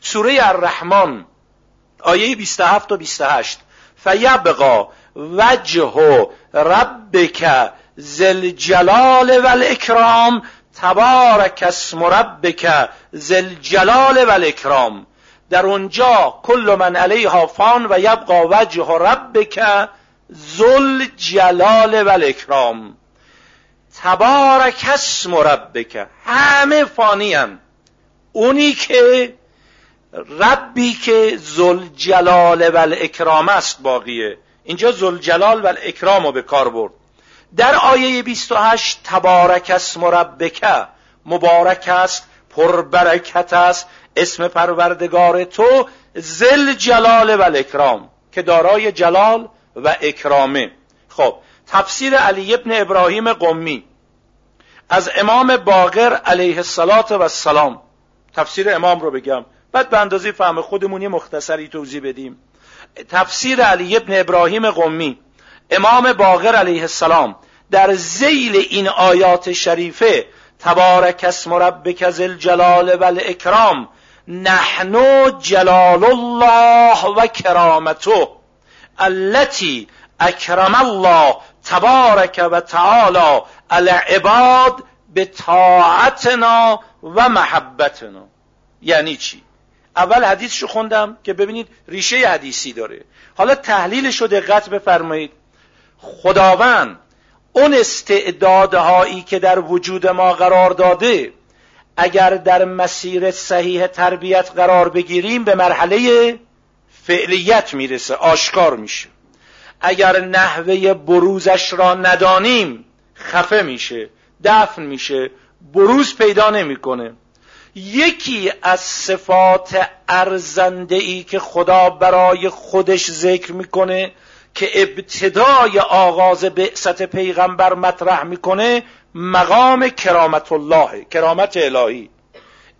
سوره الرحمن آیه 27 و 28 فیبقا وجه ربک زل جلال و الاکرام تبارک اسم ربک زل جلال و الاکرام در اونجا کل من علیها فان و یبقا وجه ربک زل جلال و الاکرام تبارک اسم ربک. همه فانی اونی که ربی که زل جلال و الاکرام است باقیه. اینجا زل جلال و الاکرام رو به کار برد. در آیه 28 تبارک اسم ربک مبارک است پربرکت است اسم پروردگار تو زل جلال و الاکرام که دارای جلال و اکرامه. خب تفسیر علی ابن ابراهیم قمی. از امام باقر علیه السلام تفسیر امام رو بگم. بعد به اندازه فهم خودمون یه مختصری توضیح بدیم. تفسیر علی ابن ابراهیم قمی امام باقر علیه السلام در زیل این آیات شریفه تبارک اسم ربک ذل جلال و الاکرام نحنو جلال الله و کرامته التي اکرم الله تبارک و تعالی العباد به طاعتنا و محبتنا. یعنی چی؟ اول حدیثشو خوندم که ببینید ریشه حدیثی داره. حالا تحلیلش رو دقت بفرمایید. خداوند اون استعدادهایی که در وجود ما قرار داده اگر در مسیر صحیح تربیت قرار بگیریم به مرحله فعلیت می‌رسه آشکار میشه. اگر نحوه بروزش را ندانیم خفه میشه دفن میشه بروز پیدا نمی‌کنه. یکی از صفات ارزنده ای که خدا برای خودش ذکر می‌کنه که ابتدای آغاز بعثت پیغمبر مطرح می‌کنه مقام کرامت الله کرامت الهی.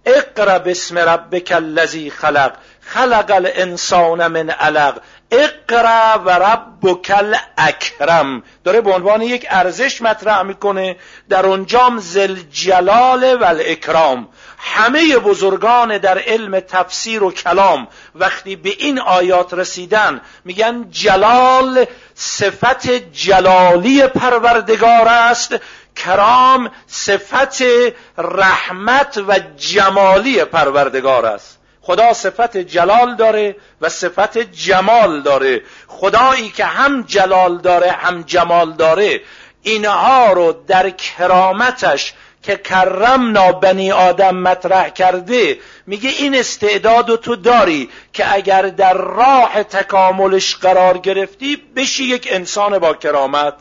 اقرا بسم ربک الذی خلق خلق الانسان من علق. اقرا و ربک الاکرم. داره به عنوان یک ارزش مطرح می‌کنه. در اونجام زل جلال و الاکرام همه بزرگان در علم تفسیر و کلام وقتی به این آیات رسیدن میگن جلال صفت جلالی پروردگار است کرام صفت رحمت و جمالی پروردگار است. خدا صفت جلال داره و صفت جمال داره. خدایی که هم جلال داره هم جمال داره. اینها رو در کرامتش که کرمنا بنی آدم مطرح کرده میگه این استعداد تو داری که اگر در راه تکاملش قرار گرفتی بشی یک انسان با کرامت.